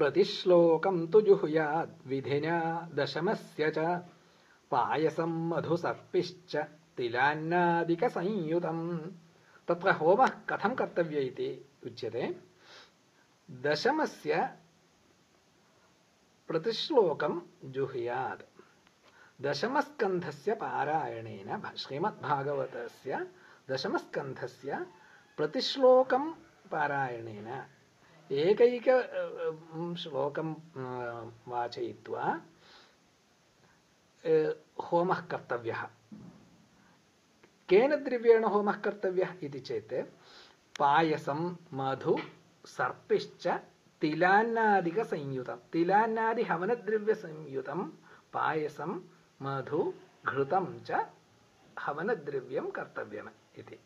प्रतिश्लोकं तु जुहुयाद् विधिना दशमस्य च। पायसं मधुसर्पिश्च तिलान्नादिकसंयुतम्। तत्र होमः कथं कर्तव्य इति उच्यते। दशमस्य प्रतिश्लोकं जुहुयात् दशमस्कन्धस्य पारायणेन श्रीमद्भागवतस्य दशमस्कन्धस्य प्रतिश्लोकं पारायणेन एकैक श्लोकं वाचयित्वा होमः कर्तव्यः। केन द्रव्येण होमः कर्तव्यः इति चेत्, पायसं, मधु, सर्पिश्च तिलान्नादिकसंयुतं तिलान्नादिहवनद्रव्यसंयुतं पायसं, मधु, घृतं च हवनद्रव्यं कर्तव्यम् इति।